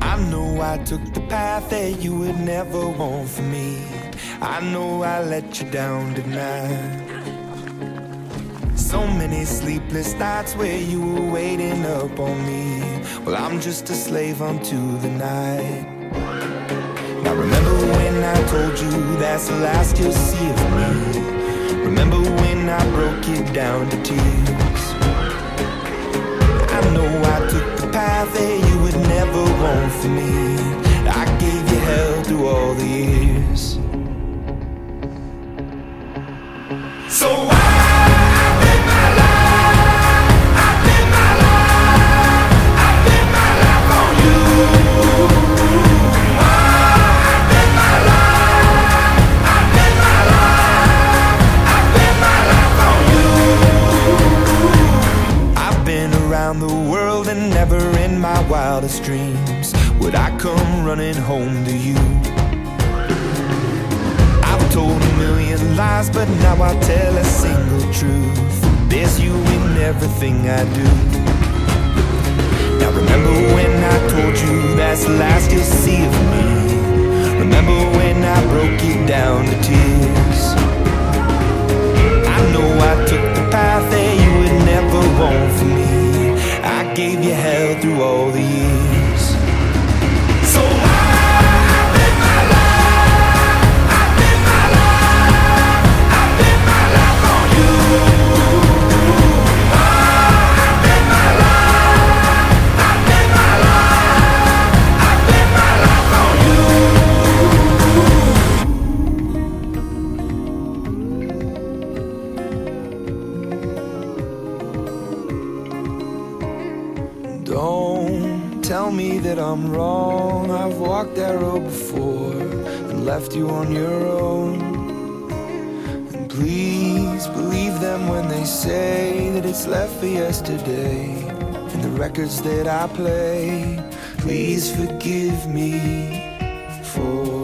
I know I took the path that you would never want for me. I know I let you down tonight. So many sleepless nights where you were waiting up on me. Well, I'm just a slave unto the night. Now, remember when I told you that's the last you'll see of me? Remember when I broke you down to tears? I know I took the path that you would never want for me. I gave you hell through all the years. Never in my wildest dreams would I come running home to you. I've told a million lies, but now I tell a single truth. There's you in everything I do. Now remember when I told you that's the last you'll see of me. Remember when I broke you down to tears. Don't tell me that I'm wrong. I've walked that road before and left you on your own. And please believe them when they say that it's left for yesterday. And the records that I play, please forgive me for